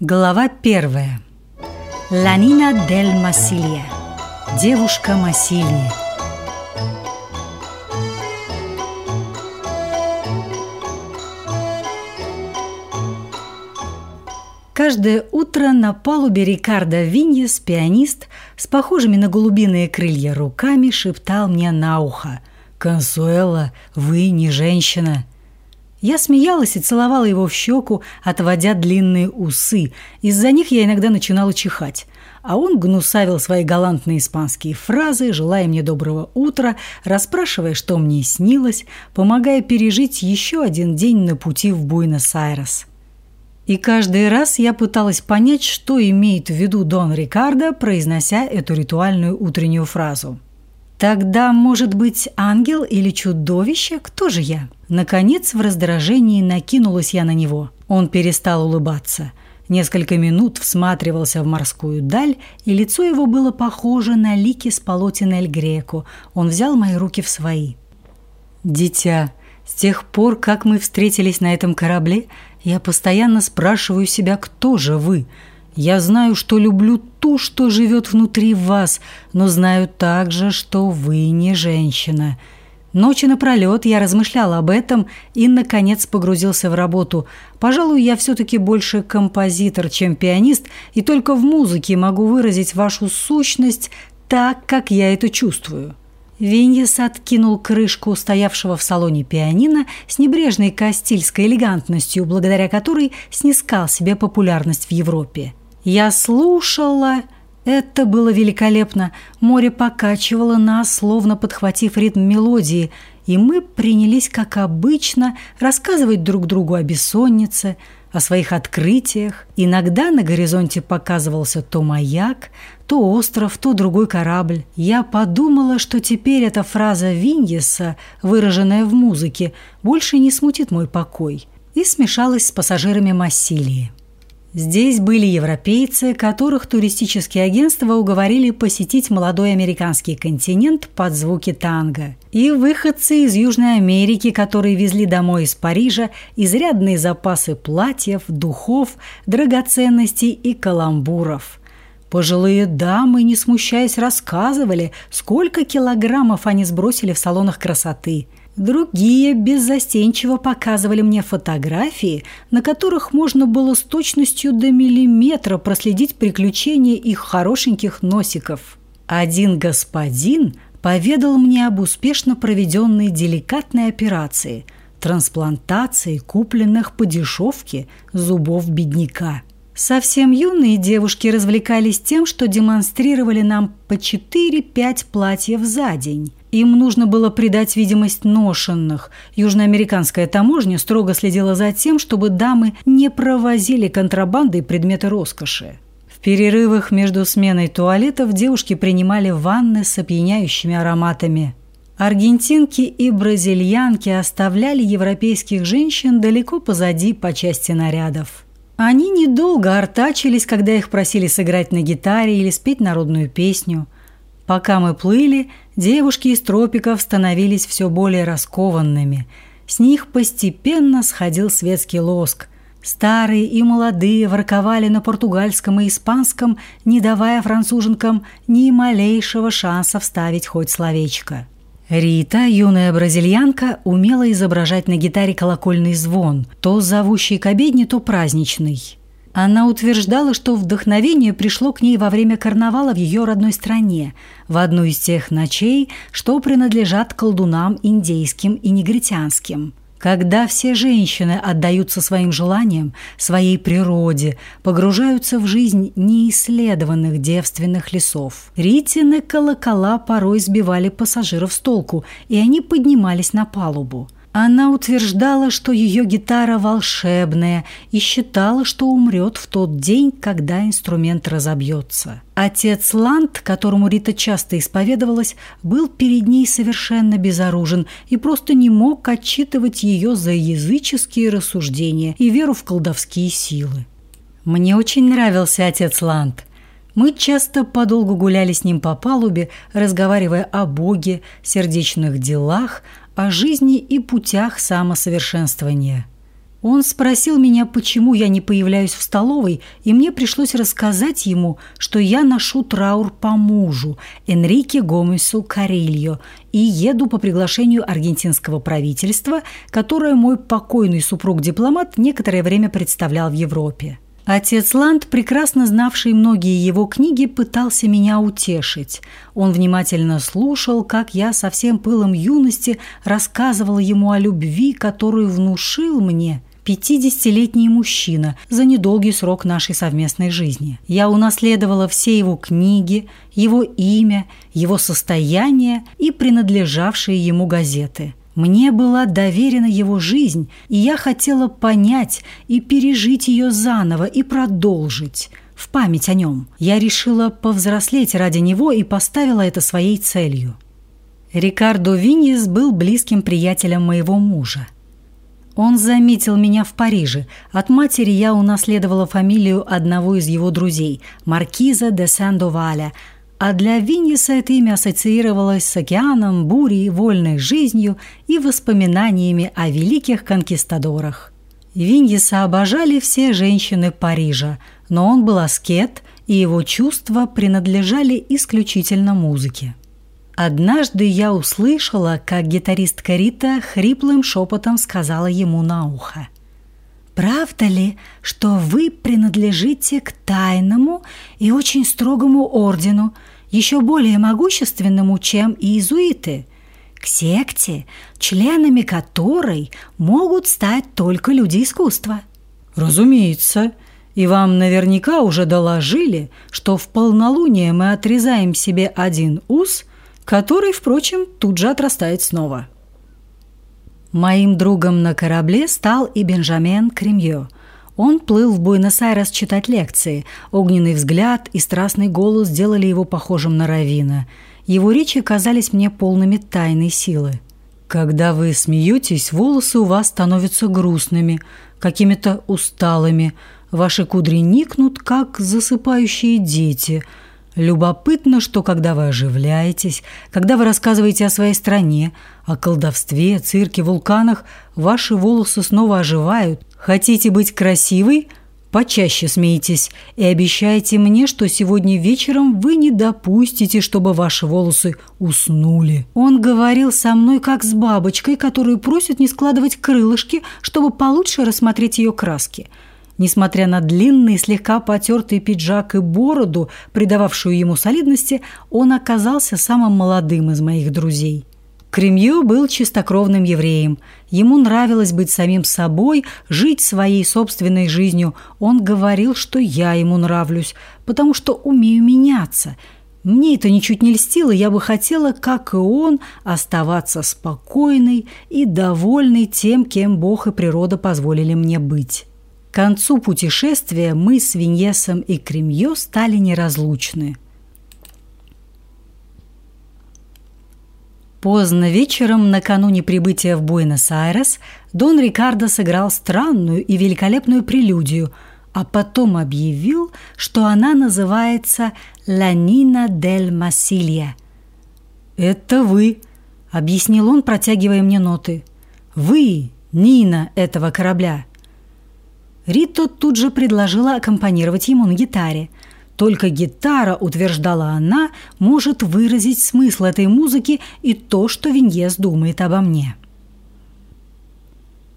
Глава первая. Ланина дель Масилья. Девушка Масильи. Каждое утро на палубе Рикардо Виньес пианист с похожими на голубиные крылья руками шептал мне на ухо «Консуэла, вы не женщина». Я смеялась и целовала его в щеку, отводя длинные усы. Из-за них я иногда начинала чихать. А он гнусавил свои галантные испанские фразы, желая мне доброго утра, расспрашивая, что мне снилось, помогая пережить еще один день на пути в Буэнос-Айрес. И каждый раз я пыталась понять, что имеет в виду Дон Рикардо, произнося эту ритуальную утреннюю фразу. Тогда, может быть, ангел или чудовище? Кто же я? Наконец, в раздражении накинулась я на него. Он перестал улыбаться. Несколько минут всматривался в морскую даль, и лицо его было похоже на лики с полотен Эль Греко. Он взял мои руки в свои. «Дитя, с тех пор, как мы встретились на этом корабле, я постоянно спрашиваю себя, кто же вы?» Я знаю, что люблю ту, что живет внутри вас, но знаю также, что вы не женщина. Ночи напролет я размышлял об этом и, наконец, погрузился в работу. Пожалуй, я все-таки больше композитор, чем пианист, и только в музыке могу выразить вашу сущность так, как я это чувствую». Виньес откинул крышку стоявшего в салоне пианино с небрежной кастильской элегантностью, благодаря которой снискал себе популярность в Европе. Я слушала. Это было великолепно. Море покачивало нас, словно подхватив ритм мелодии, и мы принялись, как обычно, рассказывать друг другу о бессоннице, о своих открытиях. Иногда на горизонте показывался то маяк, то остров, то другой корабль. Я подумала, что теперь эта фраза Виньеса, выраженная в музыке, больше не смутит мой покой, и смешалась с пассажирами Массилии. Здесь были европейцы, которых туристические агентства уговорили посетить молодой американский континент под звуки танго, и выходцы из Южной Америки, которые везли домой из Парижа изрядные запасы платьев, духов, драгоценностей и каламбуров. Пожилые дамы, не смущаясь, рассказывали, сколько килограммов они сбросили в салонах красоты – Другие беззастенчиво показывали мне фотографии, на которых можно было с точностью до миллиметра проследить приключения их хорошеньких носиков. Один господин поведал мне об успешно проведенной деликатной операции – трансплантации купленных по дешевке зубов бедняка. Совсем юные девушки развлекались тем, что демонстрировали нам по 4-5 платьев за день. Им нужно было придать видимость ношенных. Южноамериканская таможня строго следила за тем, чтобы дамы не провозили контрабандой предметы роскоши. В перерывах между сменой туалетов девушки принимали ванны с опьяняющими ароматами. Аргентинки и бразильянки оставляли европейских женщин далеко позади по части нарядов. Они недолго артачились, когда их просили сыграть на гитаре или спеть народную песню – Пока мы плыли, девушки из тропиков становились все более раскованными. С них постепенно сходил светский лоск. Старые и молодые ворковали на португальском и испанском, не давая француженкам ни малейшего шанса вставить хоть словечко. Рита, юная бразильянка, умела изображать на гитаре колокольный звон, то зовущий к обедне, то праздничный. Она утверждала, что вдохновение пришло к ней во время карнавала в ее родной стране, в одну из тех ночей, что принадлежат колдунам индейским и негритянским. Когда все женщины отдаются своим желаниям, своей природе, погружаются в жизнь неисследованных девственных лесов. Ритины колокола порой сбивали пассажиров с толку, и они поднимались на палубу. Она утверждала, что ее гитара волшебная и считала, что умрет в тот день, когда инструмент разобьется. Отец Ланд, которому Рита часто исповедовалась, был перед ней совершенно безоружен и просто не мог отчитывать ее за языческие рассуждения и веру в колдовские силы. Мне очень нравился отец Ланд. Мы часто подолгу гуляли с ним по палубе, разговаривая о Боге, сердечных делах, о жизни и путях самосовершенствования. Он спросил меня, почему я не появляюсь в столовой, и мне пришлось рассказать ему, что я ношу траур по мужу, Энрике Гомесу Карильо, и еду по приглашению аргентинского правительства, которое мой покойный супруг-дипломат некоторое время представлял в Европе. Отец Ланд, прекрасно знавший многие его книги, пытался меня утешить. Он внимательно слушал, как я со всем пылом юности рассказывала ему о любви, которую внушил мне – 50-летний мужчина за недолгий срок нашей совместной жизни. Я унаследовала все его книги, его имя, его состояние и принадлежавшие ему газеты. Мне была доверена его жизнь, и я хотела понять и пережить ее заново и продолжить в память о нем. Я решила повзрослеть ради него и поставила это своей целью. Рикардо Виньес был близким приятелем моего мужа. Он заметил меня в Париже. От матери я унаследовала фамилию одного из его друзей – Маркиза де Сен-Доваля – а для Винниса это имя ассоциировалось с океаном, бурей, вольной жизнью и воспоминаниями о великих конкистадорах. Виньеса обожали все женщины Парижа, но он был аскет, и его чувства принадлежали исключительно музыке. Однажды я услышала, как гитаристка Рита хриплым шепотом сказала ему на ухо. «Правда ли, что вы принадлежите к тайному и очень строгому ордену, еще более могущественному, чем иезуиты, к секте, членами которой могут стать только люди искусства. Разумеется, и вам наверняка уже доложили, что в полнолуние мы отрезаем себе один ус, который, впрочем, тут же отрастает снова. Моим другом на корабле стал и Бенджамен Кремье – он плыл в Буэнос-Айрес читать лекции. Огненный взгляд и страстный голос сделали его похожим на Равина. Его речи казались мне полными тайной силы. «Когда вы смеетесь, волосы у вас становятся грустными, какими-то усталыми. Ваши кудри никнут, как засыпающие дети. Любопытно, что когда вы оживляетесь, когда вы рассказываете о своей стране, о колдовстве, цирке, вулканах, ваши волосы снова оживают, Хотите быть красивой? Почаще смейтесь и обещайте мне, что сегодня вечером вы не допустите, чтобы ваши волосы уснули. Он говорил со мной как с бабочкой, которую просят не складывать крылышки, чтобы получше рассмотреть ее краски. Несмотря на длинный, слегка потертый пиджак и бороду, придававшую ему солидности, он оказался самым молодым из моих друзей. Кремье был чистокровным евреем. Ему нравилось быть самим собой, жить своей собственной жизнью. Он говорил, что я ему нравлюсь, потому что умею меняться. Мне это ничуть не льстило, я бы хотела, как и он, оставаться спокойной и довольной тем, кем Бог и природа позволили мне быть. Концу путешествия мы с Виньесом и Кремье стали неразлучны – Поздно вечером, накануне прибытия в Буэнос-Айрес, Дон Рикардо сыграл странную и великолепную прелюдию, а потом объявил, что она называется «Ла Нина дель Масилья». «Это вы», — объяснил он, протягивая мне ноты. «Вы, Нина этого корабля». Рито тут же предложила аккомпанировать ему на гитаре — только гитара, утверждала она, может выразить смысл этой музыки и то, что Виньес думает обо мне.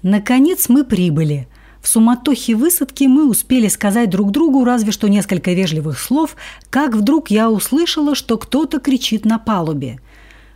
Наконец мы прибыли. В суматохе высадки мы успели сказать друг другу разве что несколько вежливых слов, как вдруг я услышала, что кто-то кричит на палубе.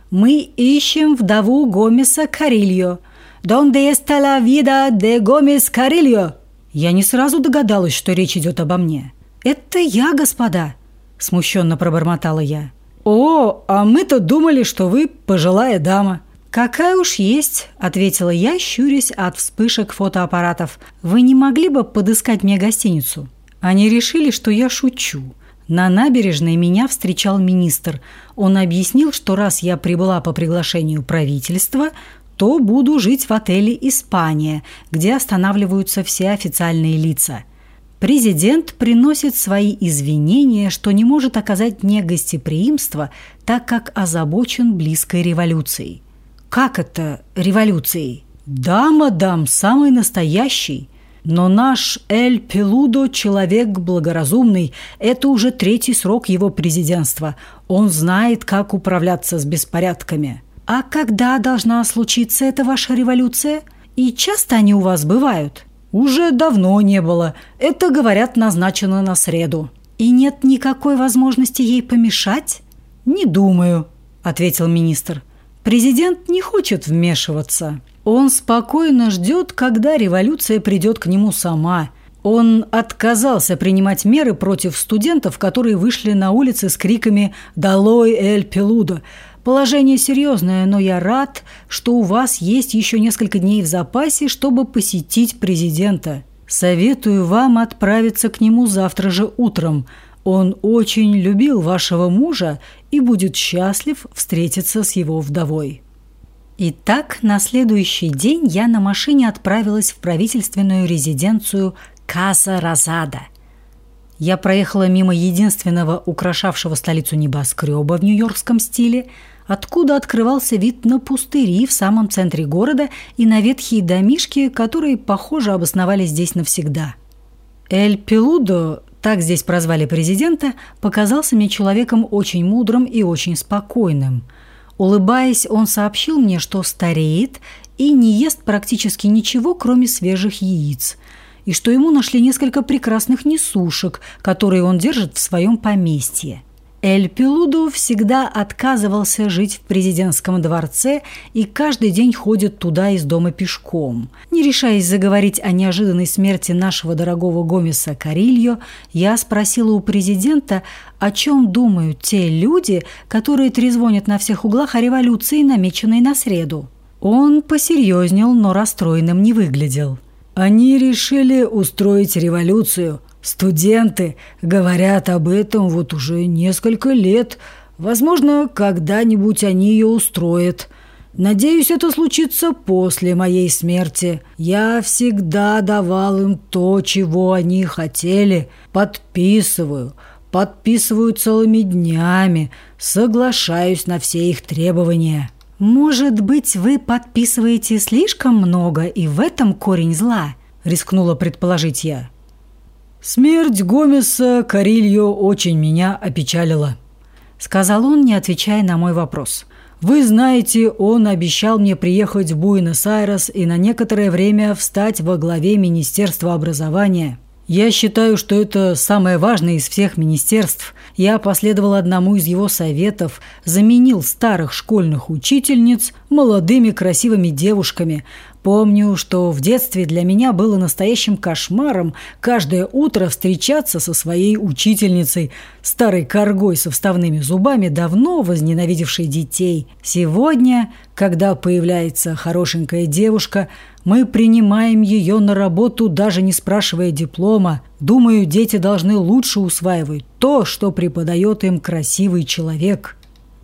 «Мы ищем вдову Гомеса Карильо. Донде está la vida de Gómez Carrillo?» Я не сразу догадалась, что речь идет обо мне. «Это я, господа!» – смущенно пробормотала я. «О, а мы-то думали, что вы пожилая дама». «Какая уж есть», – ответила я, щурясь от вспышек фотоаппаратов. «Вы не могли бы подыскать мне гостиницу?» Они решили, что я шучу. На набережной меня встречал министр. Он объяснил, что раз я прибыла по приглашению правительства, то буду жить в отеле «Испания», где останавливаются все официальные лица – Президент приносит свои извинения, что не может оказать мне гостеприимство, так как озабочен близкой революцией. Как это революцией? «Да, мадам, самый настоящий. Но наш Эль Пелудо – человек благоразумный. Это уже третий срок его президентства. Он знает, как управляться с беспорядками». «А когда должна случиться эта ваша революция? И часто они у вас бывают?» «Уже давно не было. Это, говорят, назначено на среду». «И нет никакой возможности ей помешать?» «Не думаю», – ответил министр. «Президент не хочет вмешиваться. Он спокойно ждет, когда революция придет к нему сама. Он отказался принимать меры против студентов, которые вышли на улицы с криками «Долой Эль Пелудо!». Положение серьезное, но я рад, что у вас есть еще несколько дней в запасе, чтобы посетить президента. Советую вам отправиться к нему завтра же утром. Он очень любил вашего мужа и будет счастлив встретиться с его вдовой». Итак, на следующий день я на машине отправилась в правительственную резиденцию Каса Розада. Я проехала мимо единственного украшавшего столицу небоскреба в нью-йоркском стиле, откуда открывался вид на пустыри в самом центре города и на ветхие домишки, которые, похоже, обосновались здесь навсегда. Эль Пелудо, так здесь прозвали президента, показался мне человеком очень мудрым и очень спокойным – Улыбаясь, он сообщил мне, что стареет и не ест практически ничего, кроме свежих яиц, и что ему нашли несколько прекрасных несушек, которые он держит в своем поместье. Эль Пелуду всегда отказывался жить в президентском дворце и каждый день ходит туда из дома пешком. Не решаясь заговорить о неожиданной смерти нашего дорогого Гомеса Карильо, я спросила у президента, о чем думают те люди, которые трезвонят на всех углах о революции, намеченной на среду. Он посерьезнел, но расстроенным не выглядел. «Они решили устроить революцию», Студенты говорят об этом вот уже несколько лет. Возможно, когда-нибудь они ее устроят. Надеюсь, это случится после моей смерти. Я всегда давал им то, чего они хотели. Подписываю, подписываю целыми днями, соглашаюсь на все их требования. Может быть, вы подписываете слишком много, и в этом корень зла, рискнула предположить я. «Смерть Гомеса Карильо очень меня опечалила», — сказал он, не отвечая на мой вопрос. «Вы знаете, он обещал мне приехать в Буэнос-Айрес и на некоторое время встать во главе Министерства образования. Я считаю, что это самое важное из всех министерств. Я последовал одному из его советов, заменил старых школьных учительниц молодыми красивыми девушками, Помню, что в детстве для меня было настоящим кошмаром каждое утро встречаться со своей учительницей, старой коргой со вставными зубами, давно возненавидевшей детей. Сегодня, когда появляется хорошенькая девушка, мы принимаем ее на работу, даже не спрашивая диплома. Думаю, дети должны лучше усваивать то, что преподает им красивый человек».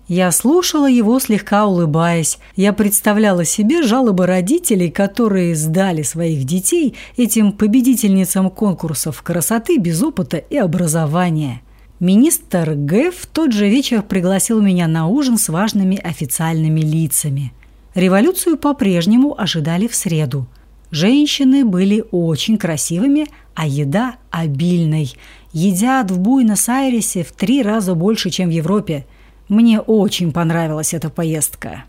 Я слушала его, слегка улыбаясь. Я представляла себе жалобы родителей, которые сдали своих детей этим победительницам конкурсов красоты без опыта и образования. Министр Г. в тот же вечер пригласил меня на ужин с важными официальными лицами. Революцию по-прежнему ожидали в среду. Женщины были очень красивыми, а еда – обильной. Едят в Буэнос-Айресе в три раза больше, чем в Европе – мне очень понравилась эта поездка.